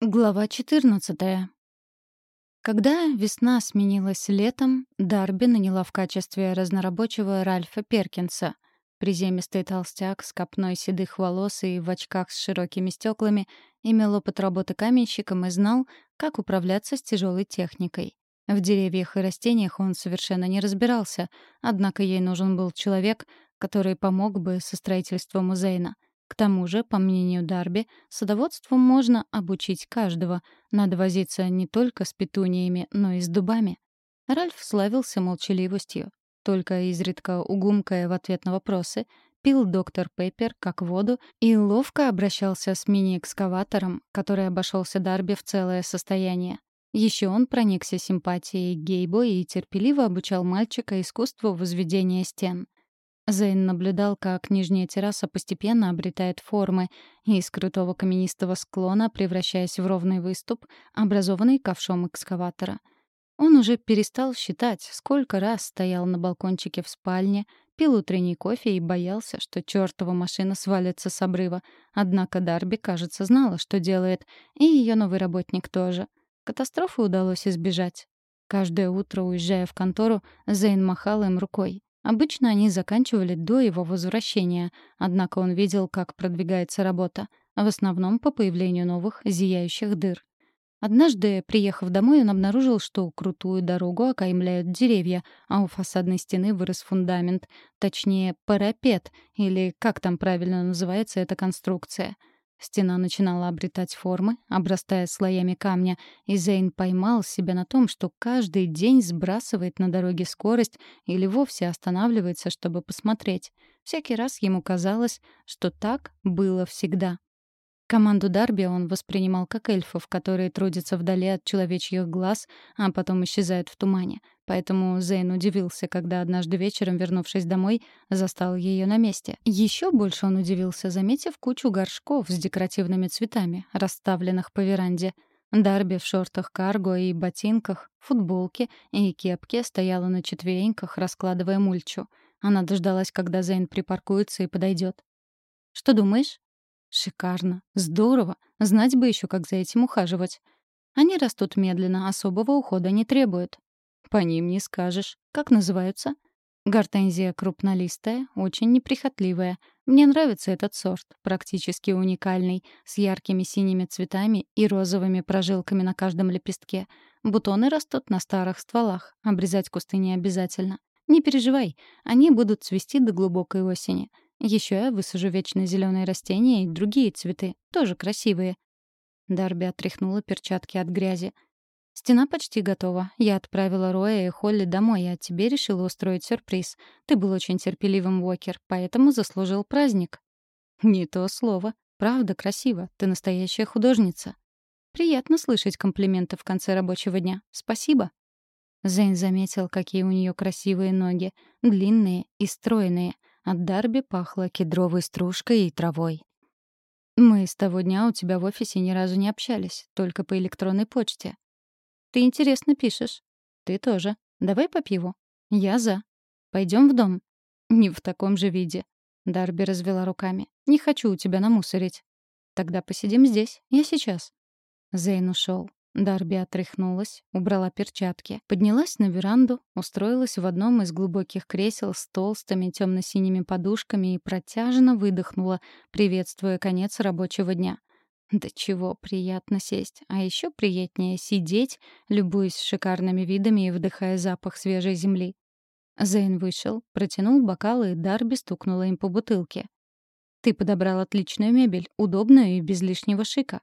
Глава 14. Когда весна сменилась летом, Дарби наняла в качестве разнорабочего Ральфа Перкинса. Приземистый толстяк с копной седых волос и в очках с широкими стеклами имел опыт работы каменщиком и знал, как управляться с тяжелой техникой. В деревьях и растениях он совершенно не разбирался, однако ей нужен был человек, который помог бы со строительством Узейна — к тому же, по мнению Дарби, садоводству можно обучить каждого. Надо возиться не только с петуниями, но и с дубами. Ральф славился молчаливостью. Только изредка угумкая в ответ на вопросы, пил доктор Пеппер как воду и ловко обращался с мини-экскаватором, который обошелся Дарби в целое состояние. Еще он проникся симпатией к Гейбу и терпеливо обучал мальчика искусству возведения стен. Зейн наблюдал, как нижняя терраса постепенно обретает формы, из крутого каменистого склона превращаясь в ровный выступ, образованный ковшом экскаватора. Он уже перестал считать, сколько раз стоял на балкончике в спальне, пил утренний кофе и боялся, что чертова машина свалится с обрыва. Однако Дарби, кажется, знала, что делает, и ее новый работник тоже. Катастрофы удалось избежать. Каждое утро, уезжая в контору, Зейн махал им рукой. Обычно они заканчивали до его возвращения, однако он видел, как продвигается работа, в основном по появлению новых зияющих дыр. Однажды, приехав домой, он обнаружил, что крутую дорогу окаймляют деревья, а у фасадной стены вырос фундамент, точнее, парапет, или как там правильно называется эта конструкция — Стена начинала обретать формы, обрастая слоями камня, и Зейн поймал себя на том, что каждый день сбрасывает на дороге скорость или вовсе останавливается, чтобы посмотреть. Всякий раз ему казалось, что так было всегда. Команду Дарби он воспринимал как эльфов, которые трудятся вдали от человечьих глаз, а потом исчезают в тумане. Поэтому Зейн удивился, когда однажды вечером, вернувшись домой, застал ее на месте. Еще больше он удивился, заметив кучу горшков с декоративными цветами, расставленных по веранде. Дарби в шортах карго и ботинках, футболке и кепке стояла на четвереньках, раскладывая мульчу. Она дождалась, когда Зейн припаркуется и подойдет. «Что думаешь?» Шикарно. Здорово. Знать бы еще, как за этим ухаживать. Они растут медленно, особого ухода не требуют. По ним не скажешь. Как называются? Гортензия крупнолистая, очень неприхотливая. Мне нравится этот сорт, практически уникальный, с яркими синими цветами и розовыми прожилками на каждом лепестке. Бутоны растут на старых стволах, обрезать кусты не обязательно. Не переживай, они будут цвести до глубокой осени. Еще я высажу вечно зеленые растения и другие цветы, тоже красивые. Дарби отряхнула перчатки от грязи. Стена почти готова. Я отправила Роя и Холли домой, а тебе решила устроить сюрприз. Ты был очень терпеливым, Уокер, поэтому заслужил праздник. Не то слово. Правда, красиво. Ты настоящая художница. Приятно слышать комплименты в конце рабочего дня. Спасибо. Зейн заметил, какие у нее красивые ноги. Длинные и стройные — от Дарби пахло кедровой стружкой и травой. «Мы с того дня у тебя в офисе ни разу не общались, только по электронной почте. Ты интересно пишешь. Ты тоже. Давай по пиву. Я за. Пойдем в дом. Не в таком же виде. Дарби развела руками. Не хочу у тебя намусорить. Тогда посидим здесь. Я сейчас. Зейн ушел. Дарби отряхнулась, убрала перчатки, поднялась на веранду, устроилась в одном из глубоких кресел с толстыми темно-синими подушками и протяжно выдохнула, приветствуя конец рабочего дня. Да чего приятно сесть, а еще приятнее сидеть, любуясь шикарными видами и вдыхая запах свежей земли. Зейн вышел, протянул бокалы, и Дарби стукнула им по бутылке. «Ты подобрал отличную мебель, удобную и без лишнего шика.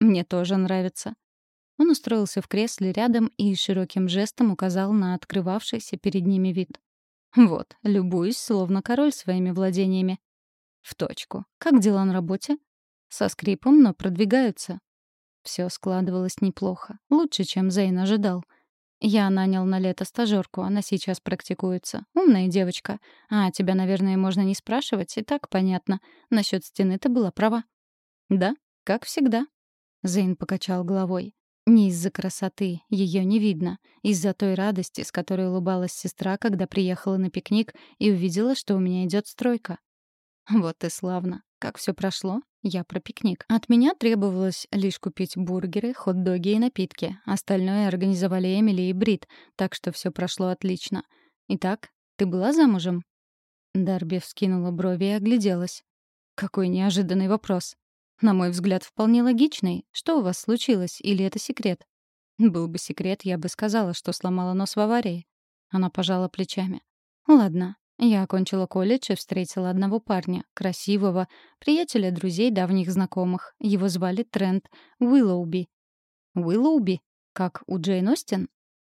Мне тоже нравится», он устроился в кресле рядом и широким жестом указал на открывавшийся перед ними вид. «Вот, любуюсь, словно король своими владениями». «В точку. Как дела на работе?» «Со скрипом, но продвигаются». Все складывалось неплохо. Лучше, чем Зейн ожидал. Я нанял на лето стажерку, она сейчас практикуется. Умная девочка. А тебя, наверное, можно не спрашивать, и так понятно. Насчет стены ты была права. Да, как всегда. Зейн покачал головой. Не из-за красоты, ее не видно, из-за той радости, с которой улыбалась сестра, когда приехала на пикник и увидела, что у меня идет стройка. Вот и славно. Как все прошло? Я про пикник. От меня требовалось лишь купить бургеры, хот-доги и напитки. Остальное организовали Эмили и Брит, так что все прошло отлично. Итак, ты была замужем? Дарби вскинула брови и огляделась. Какой неожиданный вопрос. На мой взгляд, вполне логичный. Что у вас случилось, или это секрет? Был бы секрет, я бы сказала, что сломала нос в аварии. Она пожала плечами. Ладно, я окончила колледж и встретила одного парня, красивого, приятеля друзей давних знакомых. Его звали Трент Уиллоуби. Уиллоуби? Как у Джейн Остин?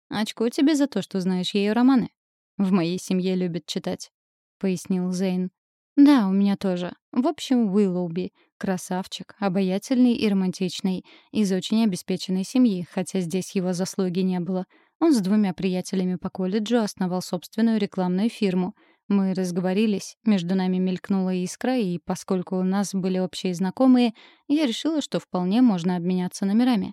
Очко тебе за то, что знаешь ее романы. В моей семье любят читать, — пояснил Зейн. Да, у меня тоже. В общем, Уиллоуби. Красавчик, обаятельный и романтичный. Из очень обеспеченной семьи, хотя здесь его заслуги не было. Он с двумя приятелями по колледжу основал собственную рекламную фирму. Мы разговорились, между нами мелькнула искра, и поскольку у нас были общие знакомые, я решила, что вполне можно обменяться номерами.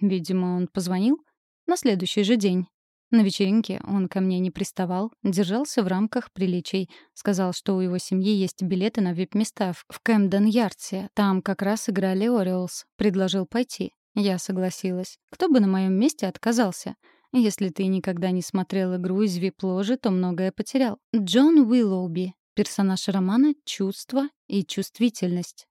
Видимо, он позвонил на следующий же день. На вечеринке он ко мне не приставал, держался в рамках приличий. Сказал, что у его семьи есть билеты на вип-места в Кэмден-Ярдсе. Там как раз играли Ориолс. Предложил пойти. Я согласилась. Кто бы на моем месте отказался? Если ты никогда не смотрел игру из вип-ложи, то многое потерял. Джон Уиллоуби. Персонаж романа «Чувство» и «Чувствительность».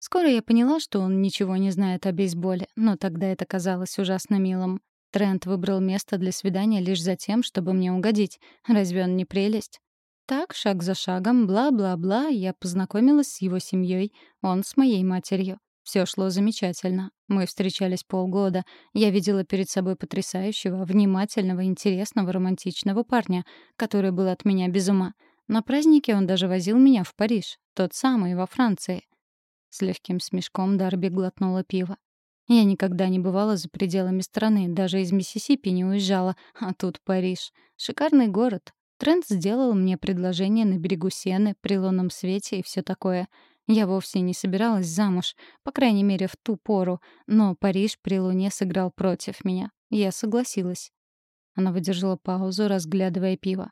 Скоро я поняла, что он ничего не знает о бейсболе, но тогда это казалось ужасно милым. Трент выбрал место для свидания лишь за тем, чтобы мне угодить. Разве он не прелесть? Так, шаг за шагом, бла-бла-бла, я познакомилась с его семьей, он с моей матерью. Все шло замечательно. Мы встречались полгода. Я видела перед собой потрясающего, внимательного, интересного, романтичного парня, который был от меня без ума. На празднике он даже возил меня в Париж, тот самый, во Франции. С легким смешком Дарби глотнула пиво. Я никогда не бывала за пределами страны, даже из Миссисипи не уезжала, а тут Париж. Шикарный город. Трент сделал мне предложение на берегу Сены, при лунном свете и все такое — я вовсе не собиралась замуж, по крайней мере, в ту пору, но Париж при луне сыграл против меня. Я согласилась. Она выдержала паузу, разглядывая пиво.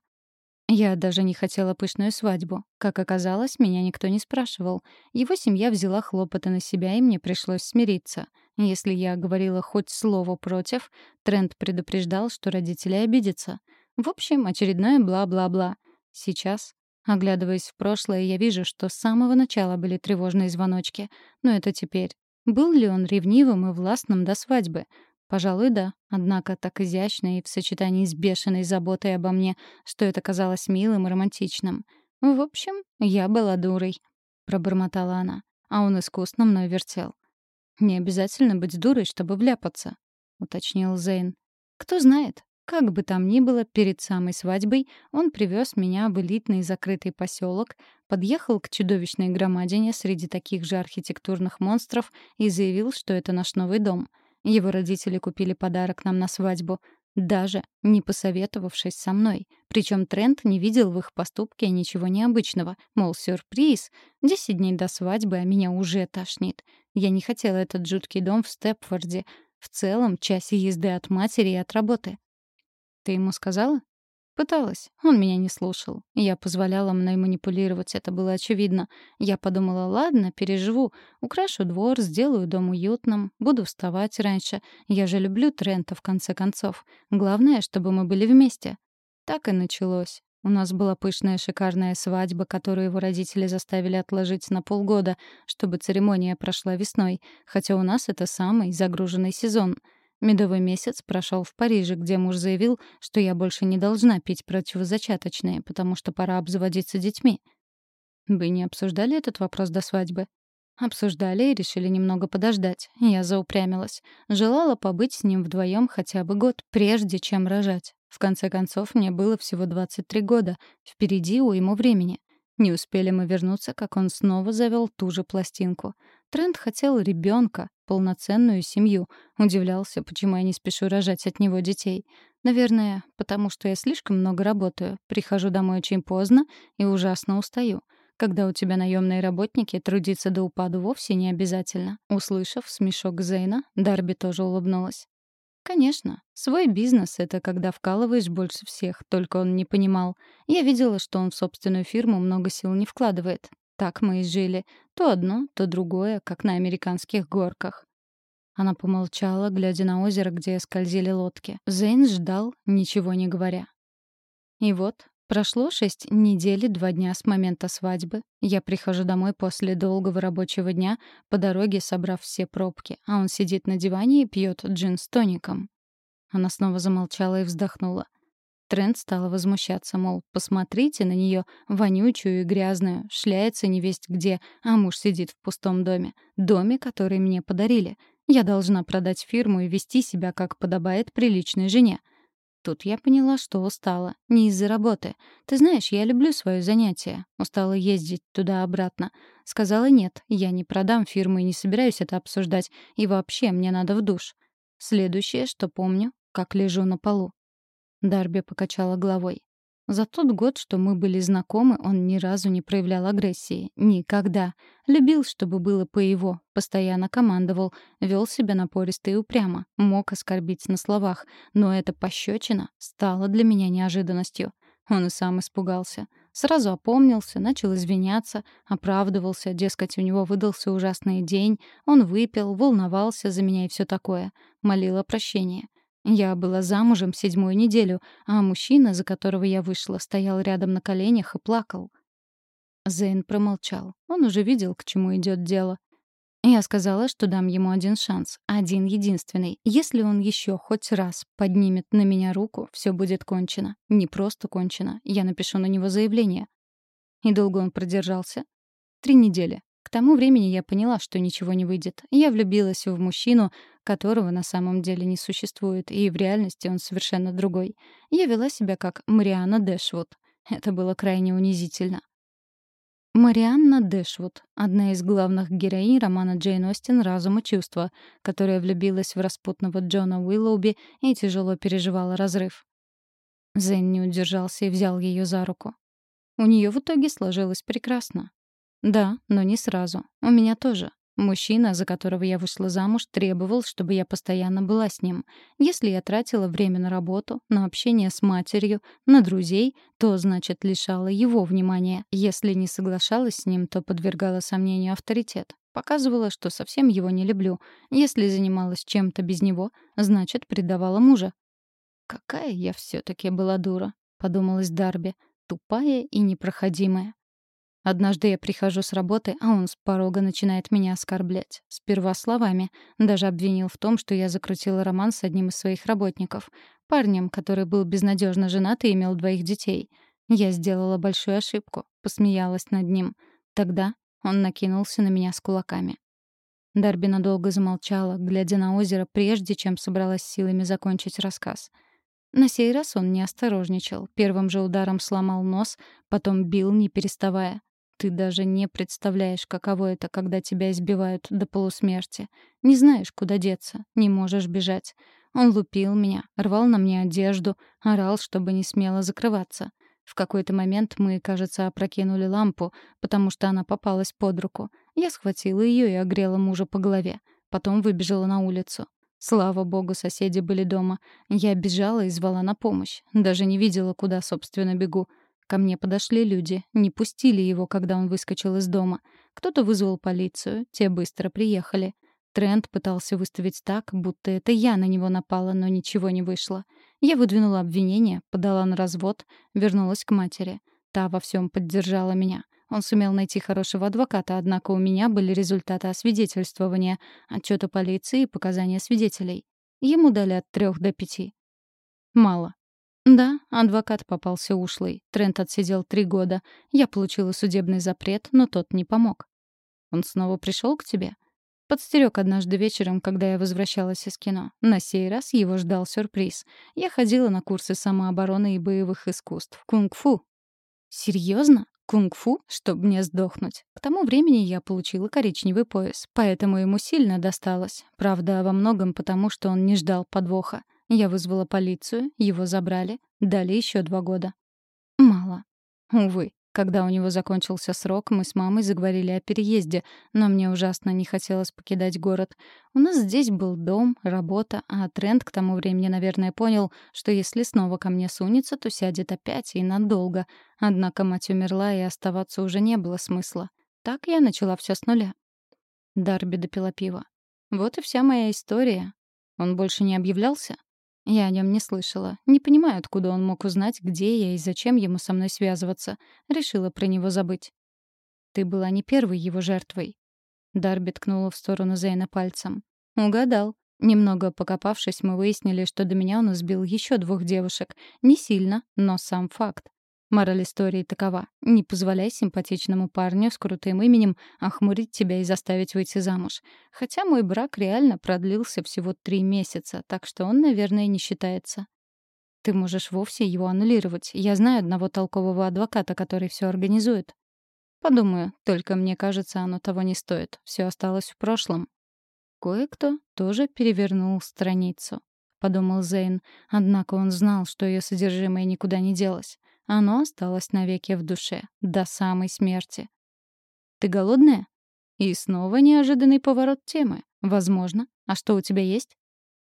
Я даже не хотела пышную свадьбу. Как оказалось, меня никто не спрашивал. Его семья взяла хлопоты на себя, и мне пришлось смириться. Если я говорила хоть слово против, Трент предупреждал, что родители обидятся. В общем, очередное бла-бла-бла. Сейчас Оглядываясь в прошлое, я вижу, что с самого начала были тревожные звоночки. Но это теперь. Был ли он ревнивым и властным до свадьбы? Пожалуй, да. Однако так изящно и в сочетании с бешеной заботой обо мне, что это казалось милым и романтичным. В общем, я была дурой, пробормотала она, а он искусно мной вертел. Не обязательно быть дурой, чтобы вляпаться, уточнил Зейн. Кто знает, как бы там ни было, перед самой свадьбой он привез меня в элитный закрытый поселок, подъехал к чудовищной громадине среди таких же архитектурных монстров и заявил, что это наш новый дом. Его родители купили подарок нам на свадьбу, даже не посоветовавшись со мной. Причем Трент не видел в их поступке ничего необычного. Мол, сюрприз. Десять дней до свадьбы, а меня уже тошнит. Я не хотела этот жуткий дом в Степфорде. В целом, часе езды от матери и от работы. Ты ему сказала? Пыталась. Он меня не слушал. Я позволяла мной манипулировать, это было очевидно. Я подумала, ладно, переживу. Украшу двор, сделаю дом уютным, буду вставать раньше. Я же люблю Трента, в конце концов. Главное, чтобы мы были вместе. Так и началось. У нас была пышная шикарная свадьба, которую его родители заставили отложить на полгода, чтобы церемония прошла весной, хотя у нас это самый загруженный сезон — Медовый месяц прошел в Париже, где муж заявил, что я больше не должна пить противозачаточные, потому что пора обзаводиться детьми. Вы не обсуждали этот вопрос до свадьбы? Обсуждали и решили немного подождать. Я заупрямилась. Желала побыть с ним вдвоем хотя бы год, прежде чем рожать. В конце концов, мне было всего 23 года. Впереди у ему времени. Не успели мы вернуться, как он снова завел ту же пластинку. Трент хотел ребенка, полноценную семью. Удивлялся, почему я не спешу рожать от него детей. Наверное, потому что я слишком много работаю, прихожу домой очень поздно и ужасно устаю. Когда у тебя наемные работники, трудиться до упаду вовсе не обязательно. Услышав смешок Зейна, Дарби тоже улыбнулась. Конечно, свой бизнес — это когда вкалываешь больше всех, только он не понимал. Я видела, что он в собственную фирму много сил не вкладывает. Так мы и жили. То одно, то другое, как на американских горках. Она помолчала, глядя на озеро, где скользили лодки. Зейн ждал, ничего не говоря. И вот, прошло шесть недель и два дня с момента свадьбы. Я прихожу домой после долгого рабочего дня, по дороге собрав все пробки, а он сидит на диване и пьет джин с тоником. Она снова замолчала и вздохнула. Трент стала возмущаться, мол, посмотрите на нее, вонючую и грязную, шляется невесть где, а муж сидит в пустом доме. Доме, который мне подарили. Я должна продать фирму и вести себя, как подобает приличной жене. Тут я поняла, что устала. Не из-за работы. Ты знаешь, я люблю свое занятие. Устала ездить туда-обратно. Сказала нет, я не продам фирму и не собираюсь это обсуждать. И вообще, мне надо в душ. Следующее, что помню, как лежу на полу. Дарби покачала головой. За тот год, что мы были знакомы, он ни разу не проявлял агрессии. Никогда. Любил, чтобы было по его. Постоянно командовал. Вел себя напористо и упрямо. Мог оскорбить на словах. Но эта пощечина стала для меня неожиданностью. Он и сам испугался. Сразу опомнился, начал извиняться, оправдывался, дескать, у него выдался ужасный день, он выпил, волновался за меня и все такое. Молил о прощении. Я была замужем седьмую неделю, а мужчина, за которого я вышла, стоял рядом на коленях и плакал. Зейн промолчал. Он уже видел, к чему идет дело. Я сказала, что дам ему один шанс, один единственный. Если он еще хоть раз поднимет на меня руку, все будет кончено. Не просто кончено. Я напишу на него заявление. И долго он продержался? Три недели. К тому времени я поняла, что ничего не выйдет. Я влюбилась в мужчину, которого на самом деле не существует, и в реальности он совершенно другой. Я вела себя как Марианна Дэшвуд. Это было крайне унизительно. Марианна Дэшвуд — одна из главных героинь романа Джейн Остин «Разум и чувства», которая влюбилась в распутного Джона Уиллоуби и тяжело переживала разрыв. Зейн не удержался и взял ее за руку. У нее в итоге сложилось прекрасно. Да, но не сразу. У меня тоже. Мужчина, за которого я вышла замуж, требовал, чтобы я постоянно была с ним. Если я тратила время на работу, на общение с матерью, на друзей, то, значит, лишала его внимания. Если не соглашалась с ним, то подвергала сомнению авторитет. Показывала, что совсем его не люблю. Если занималась чем-то без него, значит, предавала мужа. «Какая я все таки была дура», — подумалась Дарби. «Тупая и непроходимая». Однажды я прихожу с работы, а он с порога начинает меня оскорблять. Сперва словами. Даже обвинил в том, что я закрутила роман с одним из своих работников. Парнем, который был безнадежно женат и имел двоих детей. Я сделала большую ошибку. Посмеялась над ним. Тогда он накинулся на меня с кулаками. Дарби надолго замолчала, глядя на озеро, прежде чем собралась силами закончить рассказ. На сей раз он не осторожничал. Первым же ударом сломал нос, потом бил, не переставая. Ты даже не представляешь, каково это, когда тебя избивают до полусмерти. Не знаешь, куда деться, не можешь бежать. Он лупил меня, рвал на мне одежду, орал, чтобы не смело закрываться. В какой-то момент мы, кажется, опрокинули лампу, потому что она попалась под руку. Я схватила ее и огрела мужа по голове. Потом выбежала на улицу. Слава богу, соседи были дома. Я бежала и звала на помощь. Даже не видела, куда, собственно, бегу. Ко мне подошли люди, не пустили его, когда он выскочил из дома. Кто-то вызвал полицию, те быстро приехали. Трент пытался выставить так, будто это я на него напала, но ничего не вышло. Я выдвинула обвинение, подала на развод, вернулась к матери. Та во всем поддержала меня. Он сумел найти хорошего адвоката, однако у меня были результаты освидетельствования, отчета полиции и показания свидетелей. Ему дали от трех до пяти. Мало. Да, адвокат попался ушлый. Трент отсидел три года. Я получила судебный запрет, но тот не помог. Он снова пришел к тебе? Подстерег однажды вечером, когда я возвращалась из кино. На сей раз его ждал сюрприз. Я ходила на курсы самообороны и боевых искусств. Кунг-фу. Серьезно? Кунг-фу, чтобы мне сдохнуть. К тому времени я получила коричневый пояс, поэтому ему сильно досталось. Правда, во многом потому, что он не ждал подвоха. Я вызвала полицию, его забрали, дали еще два года. Мало. Увы, когда у него закончился срок, мы с мамой заговорили о переезде, но мне ужасно не хотелось покидать город. У нас здесь был дом, работа, а Трент к тому времени, наверное, понял, что если снова ко мне сунется, то сядет опять и надолго. Однако мать умерла, и оставаться уже не было смысла. Так я начала все с нуля. Дарби допила пиво. Вот и вся моя история. Он больше не объявлялся? Я о нем не слышала. Не понимаю, откуда он мог узнать, где я и зачем ему со мной связываться. Решила про него забыть. Ты была не первой его жертвой. Дарби ткнула в сторону Зейна пальцем. Угадал. Немного покопавшись, мы выяснили, что до меня он избил еще двух девушек. Не сильно, но сам факт. Мораль истории такова. Не позволяй симпатичному парню с крутым именем охмурить тебя и заставить выйти замуж. Хотя мой брак реально продлился всего три месяца, так что он, наверное, не считается. Ты можешь вовсе его аннулировать. Я знаю одного толкового адвоката, который все организует. Подумаю, только мне кажется, оно того не стоит. Все осталось в прошлом. Кое-кто тоже перевернул страницу. Подумал Зейн, однако он знал, что ее содержимое никуда не делось. Оно осталось навеки в душе, до самой смерти. «Ты голодная?» И снова неожиданный поворот темы. Возможно. А что у тебя есть?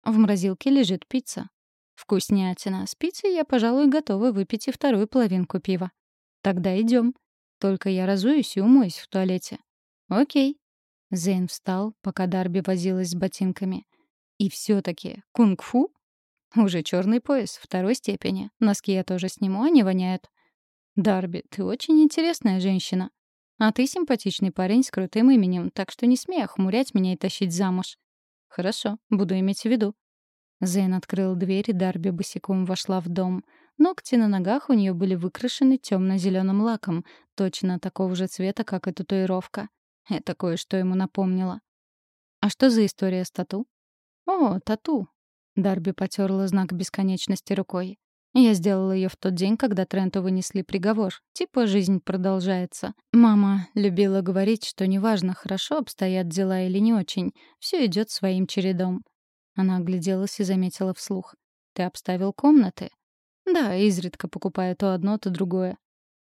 В морозилке лежит пицца. Вкуснятина. С пиццей я, пожалуй, готова выпить и вторую половинку пива. Тогда идем. Только я разуюсь и умоюсь в туалете. Окей. Зейн встал, пока Дарби возилась с ботинками. И все-таки кунг-фу? Уже черный пояс второй степени. Носки я тоже сниму, они воняют. Дарби, ты очень интересная женщина. А ты симпатичный парень с крутым именем, так что не смей охмурять меня и тащить замуж. Хорошо, буду иметь в виду. Зейн открыл дверь, и Дарби босиком вошла в дом. Ногти на ногах у нее были выкрашены темно-зеленым лаком, точно такого же цвета, как и татуировка. Это кое-что ему напомнило. «А что за история с тату?» «О, тату!» Дарби потерла знак бесконечности рукой. Я сделала ее в тот день, когда Тренту вынесли приговор. Типа жизнь продолжается. Мама любила говорить, что неважно, хорошо обстоят дела или не очень, все идет своим чередом. Она огляделась и заметила вслух. «Ты обставил комнаты?» «Да, изредка покупаю то одно, то другое».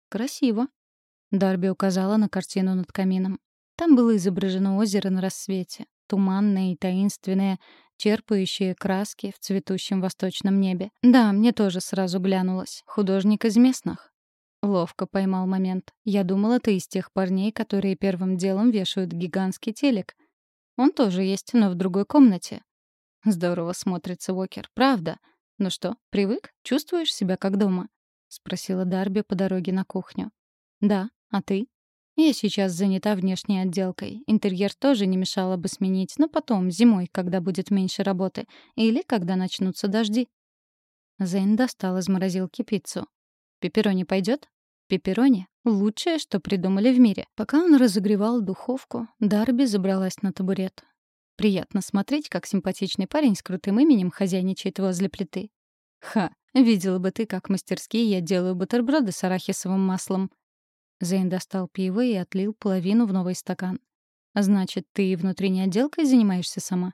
«Красиво». Дарби указала на картину над камином. Там было изображено озеро на рассвете, туманное и таинственное, черпающее краски в цветущем восточном небе. Да, мне тоже сразу глянулось. Художник из местных. Ловко поймал момент. Я думала, ты из тех парней, которые первым делом вешают гигантский телек. Он тоже есть, но в другой комнате. Здорово смотрится Уокер, правда. Ну что, привык? Чувствуешь себя как дома? спросила Дарби по дороге на кухню. Да, а ты? Я сейчас занята внешней отделкой. Интерьер тоже не мешало бы сменить, но потом, зимой, когда будет меньше работы. Или когда начнутся дожди. Зейн достал из морозилки пиццу. «Пепперони пойдет?» «Пепперони — лучшее, что придумали в мире». Пока он разогревал духовку, Дарби забралась на табурет. Приятно смотреть, как симпатичный парень с крутым именем хозяйничает возле плиты. «Ха, видела бы ты, как мастерски я делаю бутерброды с арахисовым маслом», Зейн достал пиво и отлил половину в новый стакан. «Значит, ты внутренней отделкой занимаешься сама?»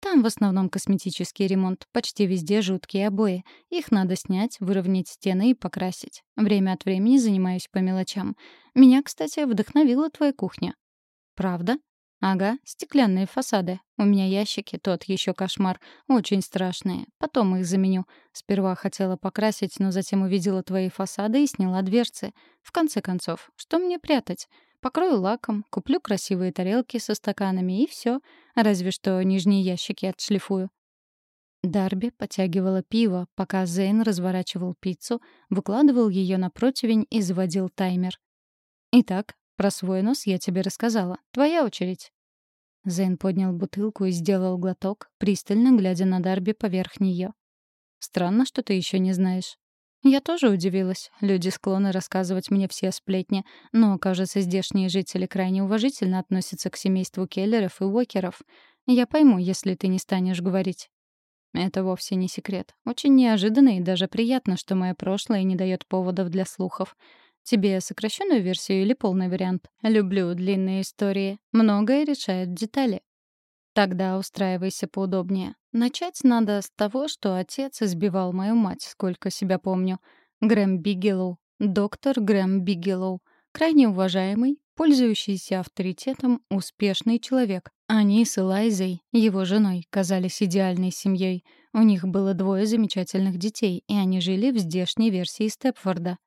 «Там в основном косметический ремонт. Почти везде жуткие обои. Их надо снять, выровнять стены и покрасить. Время от времени занимаюсь по мелочам. Меня, кстати, вдохновила твоя кухня». «Правда?» Ага, стеклянные фасады. У меня ящики, тот еще кошмар. Очень страшные. Потом их заменю. Сперва хотела покрасить, но затем увидела твои фасады и сняла дверцы. В конце концов, что мне прятать? Покрою лаком, куплю красивые тарелки со стаканами и все. Разве что нижние ящики отшлифую. Дарби потягивала пиво, пока Зейн разворачивал пиццу, выкладывал ее на противень и заводил таймер. Итак, про свой нос я тебе рассказала. Твоя очередь». Зейн поднял бутылку и сделал глоток, пристально глядя на Дарби поверх нее. «Странно, что ты еще не знаешь». Я тоже удивилась. Люди склонны рассказывать мне все сплетни, но, кажется, здешние жители крайне уважительно относятся к семейству Келлеров и Уокеров. Я пойму, если ты не станешь говорить. Это вовсе не секрет. Очень неожиданно и даже приятно, что мое прошлое не дает поводов для слухов. Тебе сокращенную версию или полный вариант? Люблю длинные истории. Многое решают детали. Тогда устраивайся поудобнее. Начать надо с того, что отец избивал мою мать, сколько себя помню. Грэм Бигелоу. Доктор Грэм Бигелоу. Крайне уважаемый, пользующийся авторитетом, успешный человек. Они с Элайзой, его женой, казались идеальной семьей. У них было двое замечательных детей, и они жили в здешней версии Степфорда.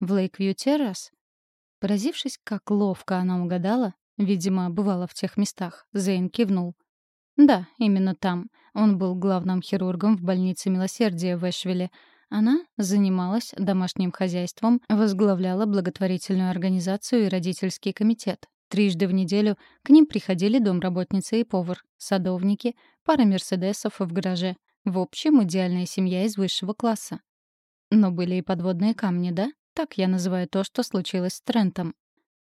В Лейквью Террас? Поразившись, как ловко она угадала, видимо, бывала в тех местах, Зейн кивнул. Да, именно там. Он был главным хирургом в больнице Милосердия в Эшвилле. Она занималась домашним хозяйством, возглавляла благотворительную организацию и родительский комитет. Трижды в неделю к ним приходили домработница и повар, садовники, пара мерседесов в гараже. В общем, идеальная семья из высшего класса. Но были и подводные камни, да? Так я называю то, что случилось с Трентом.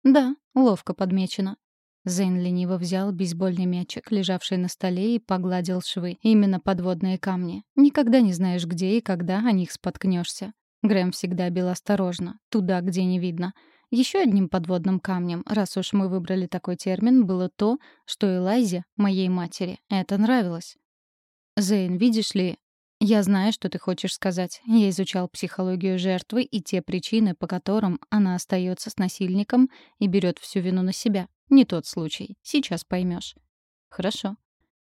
Да, ловко подмечено. Зейн лениво взял бейсбольный мячик, лежавший на столе, и погладил швы. Именно подводные камни. Никогда не знаешь, где и когда о них споткнешься. Грэм всегда бил осторожно, туда, где не видно. Еще одним подводным камнем, раз уж мы выбрали такой термин, было то, что Элайзе, моей матери, это нравилось. Зейн, видишь ли, я знаю, что ты хочешь сказать. Я изучал психологию жертвы и те причины, по которым она остается с насильником и берет всю вину на себя. Не тот случай. Сейчас поймешь. Хорошо.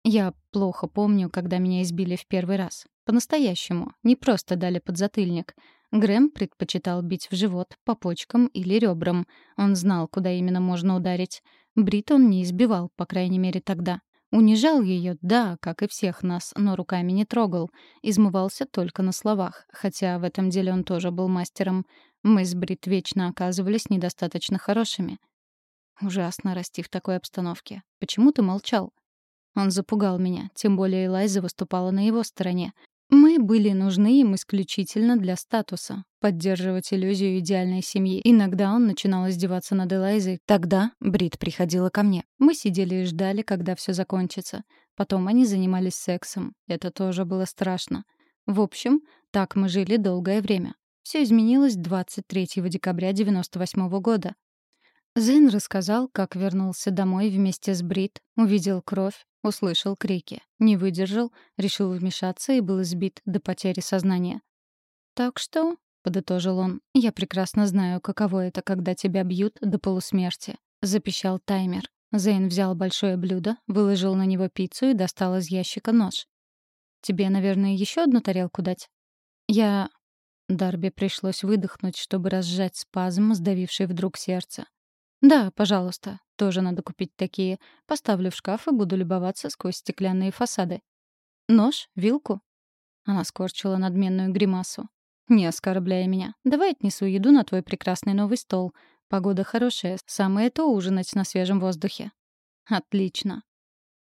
Я плохо помню, когда меня избили в первый раз. По-настоящему. Не просто дали подзатыльник. Грэм предпочитал бить в живот, по почкам или ребрам. Он знал, куда именно можно ударить. Брит он не избивал, по крайней мере, тогда. Унижал ее, да, как и всех нас, но руками не трогал. Измывался только на словах, хотя в этом деле он тоже был мастером. Мы с Брит вечно оказывались недостаточно хорошими. Ужасно расти в такой обстановке. Почему ты молчал? Он запугал меня, тем более Элайза выступала на его стороне. Мы были нужны им исключительно для статуса, поддерживать иллюзию идеальной семьи. Иногда он начинал издеваться над Элайзой. Тогда Брит приходила ко мне. Мы сидели и ждали, когда все закончится. Потом они занимались сексом. Это тоже было страшно. В общем, так мы жили долгое время. Все изменилось 23 декабря 98 года. Зейн рассказал, как вернулся домой вместе с Брит, увидел кровь, услышал крики, не выдержал, решил вмешаться и был избит до потери сознания. «Так что», — подытожил он, — «я прекрасно знаю, каково это, когда тебя бьют до полусмерти», — запищал таймер. Зейн взял большое блюдо, выложил на него пиццу и достал из ящика нож. «Тебе, наверное, еще одну тарелку дать?» «Я...» Дарби пришлось выдохнуть, чтобы разжать спазм, сдавивший вдруг сердце. «Да, пожалуйста. Тоже надо купить такие. Поставлю в шкаф и буду любоваться сквозь стеклянные фасады. Нож? Вилку?» Она скорчила надменную гримасу. «Не оскорбляй меня. Давай отнесу еду на твой прекрасный новый стол. Погода хорошая. Самое то ужинать на свежем воздухе». «Отлично».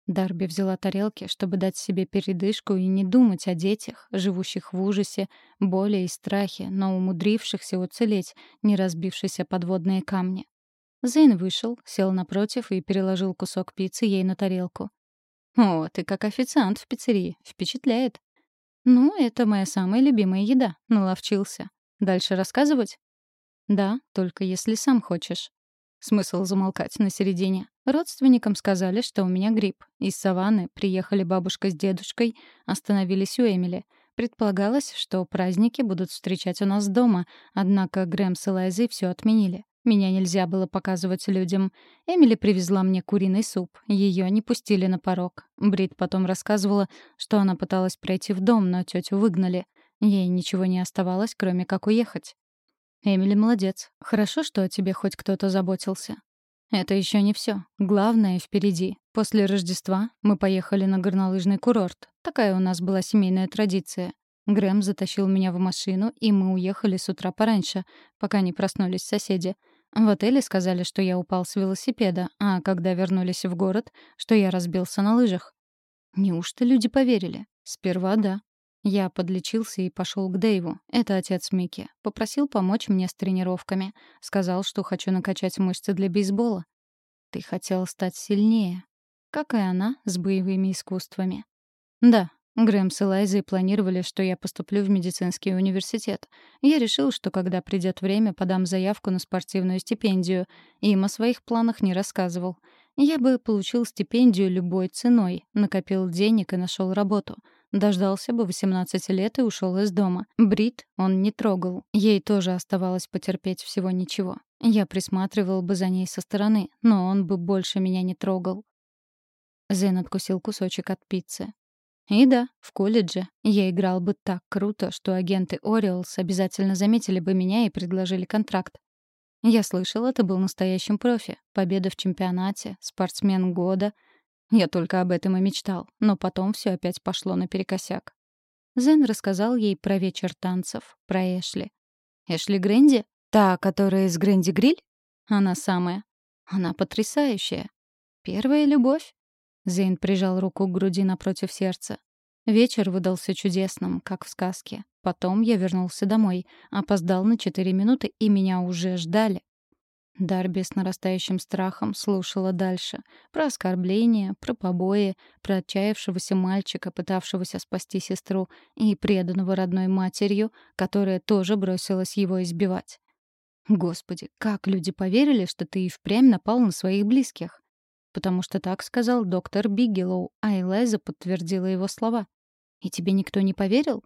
Дарби взяла тарелки, чтобы дать себе передышку и не думать о детях, живущих в ужасе, боли и страхе, но умудрившихся уцелеть, не разбившись о подводные камни. Зейн вышел, сел напротив и переложил кусок пиццы ей на тарелку. «О, ты как официант в пиццерии. Впечатляет». «Ну, это моя самая любимая еда. Наловчился. Дальше рассказывать?» «Да, только если сам хочешь». Смысл замолкать на середине. Родственникам сказали, что у меня грипп. Из саванны приехали бабушка с дедушкой, остановились у Эмили. Предполагалось, что праздники будут встречать у нас дома, однако Грэм с Элайзой все отменили. Меня нельзя было показывать людям. Эмили привезла мне куриный суп. Ее не пустили на порог. Брит потом рассказывала, что она пыталась пройти в дом, но тетю выгнали. Ей ничего не оставалось, кроме как уехать. Эмили молодец. Хорошо, что о тебе хоть кто-то заботился. Это еще не все. Главное впереди. После Рождества мы поехали на горнолыжный курорт. Такая у нас была семейная традиция. Грэм затащил меня в машину, и мы уехали с утра пораньше, пока не проснулись соседи. В отеле сказали, что я упал с велосипеда, а когда вернулись в город, что я разбился на лыжах. Неужто люди поверили? Сперва да. Я подлечился и пошел к Дэйву. Это отец Микки. Попросил помочь мне с тренировками. Сказал, что хочу накачать мышцы для бейсбола. Ты хотел стать сильнее. Как и она, с боевыми искусствами. Да, Грэм с Элайзой планировали, что я поступлю в медицинский университет. Я решил, что когда придет время, подам заявку на спортивную стипендию. Им о своих планах не рассказывал. Я бы получил стипендию любой ценой, накопил денег и нашел работу. Дождался бы 18 лет и ушел из дома. Брит он не трогал. Ей тоже оставалось потерпеть всего ничего. Я присматривал бы за ней со стороны, но он бы больше меня не трогал. Зен откусил кусочек от пиццы. И да, в колледже я играл бы так круто, что агенты Orioles обязательно заметили бы меня и предложили контракт. Я слышала, ты был настоящим профи. Победа в чемпионате, спортсмен года. Я только об этом и мечтал, но потом все опять пошло наперекосяк. Зен рассказал ей про вечер танцев, про Эшли. Эшли Грэнди? Та, которая из Грэнди Гриль? Она самая. Она потрясающая. Первая любовь? Зейн прижал руку к груди напротив сердца. Вечер выдался чудесным, как в сказке. Потом я вернулся домой, опоздал на четыре минуты, и меня уже ждали. Дарби с нарастающим страхом слушала дальше. Про оскорбления, про побои, про отчаявшегося мальчика, пытавшегося спасти сестру, и преданного родной матерью, которая тоже бросилась его избивать. Господи, как люди поверили, что ты и впрямь напал на своих близких? Потому что так сказал доктор Бигелоу, а Элайза подтвердила его слова. И тебе никто не поверил?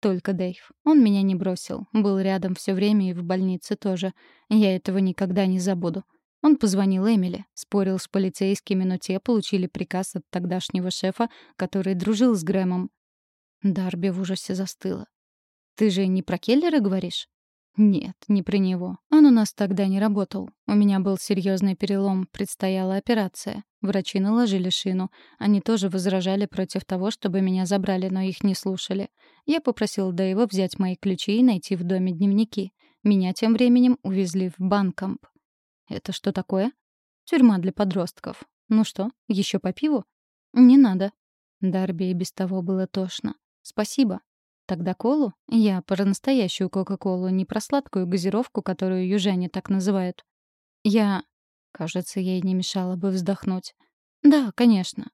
Только Дэйв. Он меня не бросил. Был рядом все время и в больнице тоже. Я этого никогда не забуду. Он позвонил Эмили, спорил с полицейскими, но те получили приказ от тогдашнего шефа, который дружил с Грэмом. Дарби в ужасе застыла. «Ты же не про Келлера говоришь?» Нет, не про него. Он у нас тогда не работал. У меня был серьезный перелом, предстояла операция. Врачи наложили шину. Они тоже возражали против того, чтобы меня забрали, но их не слушали. Я попросил Дэйва взять мои ключи и найти в доме дневники. Меня тем временем увезли в Банкомп. Это что такое? Тюрьма для подростков. Ну что, еще по пиву? Не надо. Дарби и без того было тошно. Спасибо. Тогда колу? Я про настоящую Кока-Колу, не про сладкую газировку, которую южане так называют. Я... Кажется, ей не мешало бы вздохнуть. Да, конечно.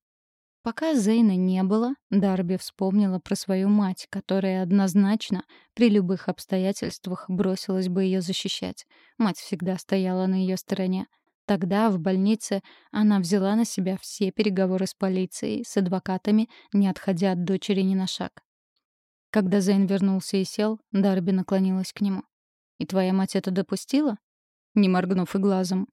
Пока Зейна не было, Дарби вспомнила про свою мать, которая однозначно при любых обстоятельствах бросилась бы ее защищать. Мать всегда стояла на ее стороне. Тогда, в больнице, она взяла на себя все переговоры с полицией, с адвокатами, не отходя от дочери ни на шаг. Когда Зейн вернулся и сел, Дарби наклонилась к нему. «И твоя мать это допустила?» Не моргнув и глазом.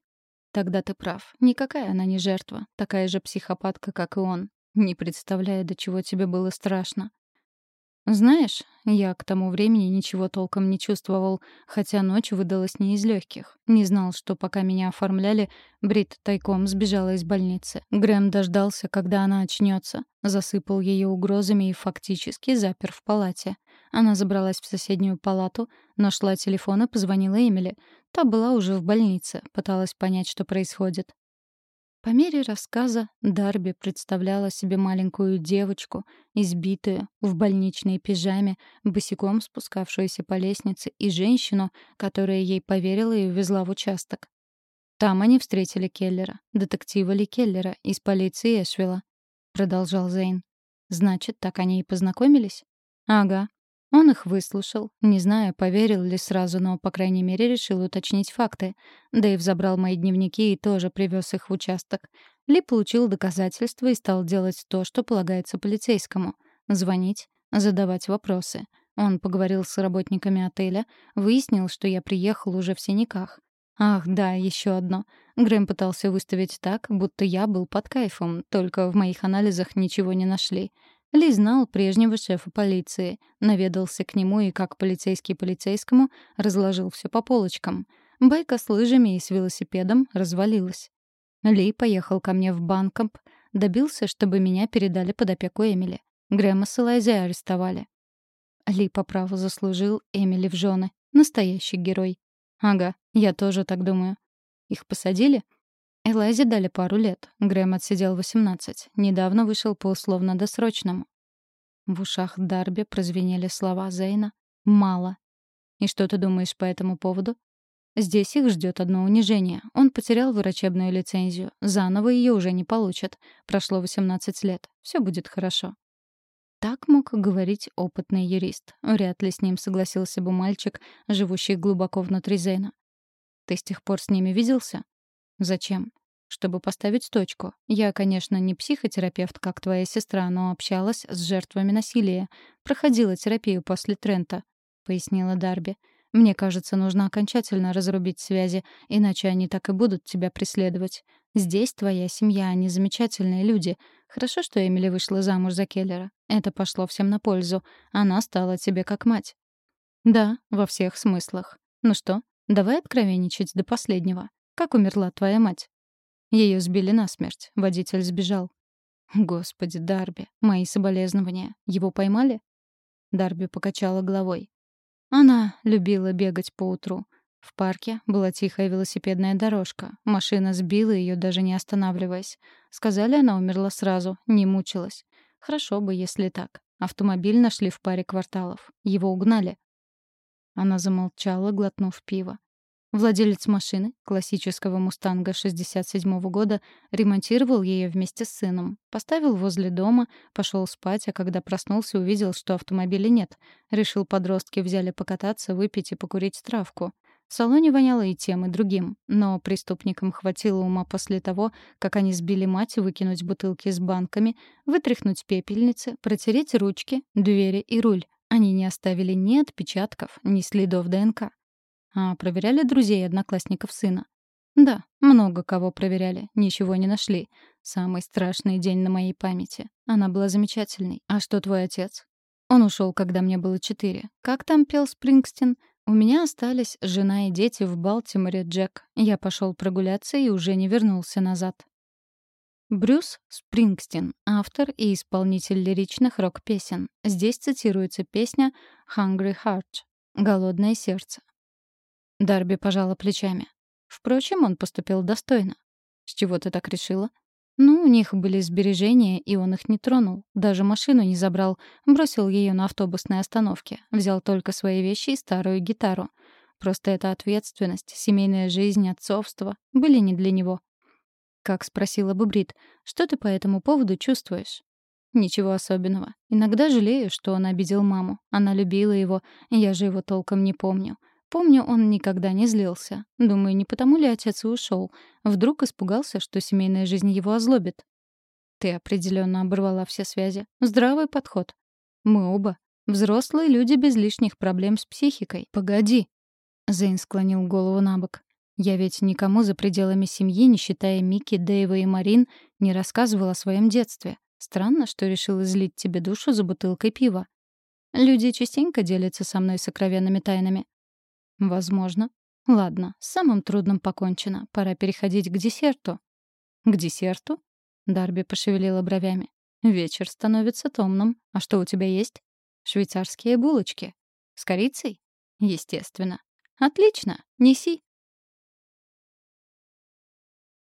«Тогда ты прав. Никакая она не жертва. Такая же психопатка, как и он. Не представляю, до чего тебе было страшно. Знаешь, я к тому времени ничего толком не чувствовал, хотя ночь выдалась не из легких. Не знал, что пока меня оформляли, Брит тайком сбежала из больницы. Грэм дождался, когда она очнется, засыпал ее угрозами и фактически запер в палате. Она забралась в соседнюю палату, нашла телефон и позвонила Эмили. Та была уже в больнице, пыталась понять, что происходит. По мере рассказа Дарби представляла себе маленькую девочку, избитую, в больничной пижаме, босиком спускавшуюся по лестнице, и женщину, которая ей поверила и увезла в участок. Там они встретили Келлера, детектива Ли Келлера из полиции Эшвилла, продолжал Зейн. Значит, так они и познакомились? Ага, он их выслушал, не зная, поверил ли сразу, но, по крайней мере, решил уточнить факты. Дэйв забрал мои дневники и тоже привез их в участок. Ли получил доказательства и стал делать то, что полагается полицейскому — звонить, задавать вопросы. Он поговорил с работниками отеля, выяснил, что я приехал уже в синяках. Ах, да, еще одно. Грэм пытался выставить так, будто я был под кайфом, только в моих анализах ничего не нашли. Ли знал прежнего шефа полиции, наведался к нему и, как полицейский полицейскому, разложил все по полочкам. Байка с лыжами и с велосипедом развалилась. Ли поехал ко мне в Банкомп, добился, чтобы меня передали под опеку Эмили. Грэма с Элайзой арестовали. Ли по праву заслужил Эмили в жены. Настоящий герой. Ага, я тоже так думаю. Их посадили? Элайзе дали пару лет. Грэм отсидел 18. Недавно вышел по условно-досрочному. В ушах Дарби прозвенели слова Зейна «мало». «И что ты думаешь по этому поводу?» Здесь их ждет одно унижение. Он потерял врачебную лицензию. Заново ее уже не получат. Прошло 18 лет. Все будет хорошо. Так мог говорить опытный юрист. Вряд ли с ним согласился бы мальчик, живущий глубоко внутри Зейна. «Ты с тех пор с ними виделся?» Зачем? Чтобы поставить точку. Я, конечно, не психотерапевт, как твоя сестра, но общалась с жертвами насилия. Проходила терапию после Трента, пояснила Дарби. Мне кажется, нужно окончательно разрубить связи, иначе они так и будут тебя преследовать. Здесь твоя семья, они замечательные люди. Хорошо, что Эмили вышла замуж за Келлера. Это пошло всем на пользу. Она стала тебе как мать. Да, во всех смыслах. Ну что, Давай откровенничать до последнего. Как умерла твоя мать?» Ее сбили насмерть. Водитель сбежал. Господи, Дарби, мои соболезнования. Его поймали? Дарби покачала головой. Она любила бегать по утру. В парке была тихая велосипедная дорожка. Машина сбила ее, даже не останавливаясь. Сказали, она умерла сразу, не мучилась. Хорошо бы, если так. Автомобиль нашли в паре кварталов. Его угнали. Она замолчала, глотнув пиво. Владелец машины, классического «Мустанга» 67 -го года, ремонтировал ее вместе с сыном. Поставил возле дома, пошел спать, а когда проснулся, увидел, что автомобиля нет. Решил, подростки взяли покататься, выпить и покурить травку. В салоне воняло и тем, и другим. Но преступникам хватило ума после того, как они сбили мать, выкинуть бутылки с банками, вытряхнуть пепельницы, протереть ручки, двери и руль. Они не оставили ни отпечатков, ни следов ДНК. А проверяли друзей и одноклассников сына? Да, много кого проверяли, ничего не нашли. Самый страшный день на моей памяти. Она была замечательной. А что твой отец? Он ушел, когда мне было четыре. Как там пел Спрингстин? У меня остались жена и дети в Балтиморе, Джек. Я пошел прогуляться и уже не вернулся назад. Брюс Спрингстин — автор и исполнитель лиричных рок-песен. Здесь цитируется песня «Hungry Heart» — «Голодное сердце». Дарби пожала плечами. Впрочем, он поступил достойно. С чего ты так решила? Ну, у них были сбережения, и он их не тронул. Даже машину не забрал. Бросил ее на автобусной остановке. Взял только свои вещи и старую гитару. Просто эта ответственность, семейная жизнь, отцовство были не для него. Как спросила бы Брит, что ты по этому поводу чувствуешь? Ничего особенного. Иногда жалею, что он обидел маму. Она любила его, я же его толком не помню. Помню, он никогда не злился. Думаю, не потому ли отец и ушел. Вдруг испугался, что семейная жизнь его озлобит. Ты определенно оборвала все связи. Здравый подход. Мы оба. Взрослые люди без лишних проблем с психикой. Погоди. Зейн склонил голову на бок. Я ведь никому за пределами семьи, не считая Мики, Дэйва и Марин, не рассказывал о своем детстве. Странно, что решил излить тебе душу за бутылкой пива. Люди частенько делятся со мной сокровенными тайнами. Возможно. Ладно, с самым трудным покончено. Пора переходить к десерту. К десерту? Дарби пошевелила бровями. Вечер становится томным. А что у тебя есть? Швейцарские булочки. С корицей? Естественно. Отлично. Неси.